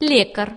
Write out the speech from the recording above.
лекар.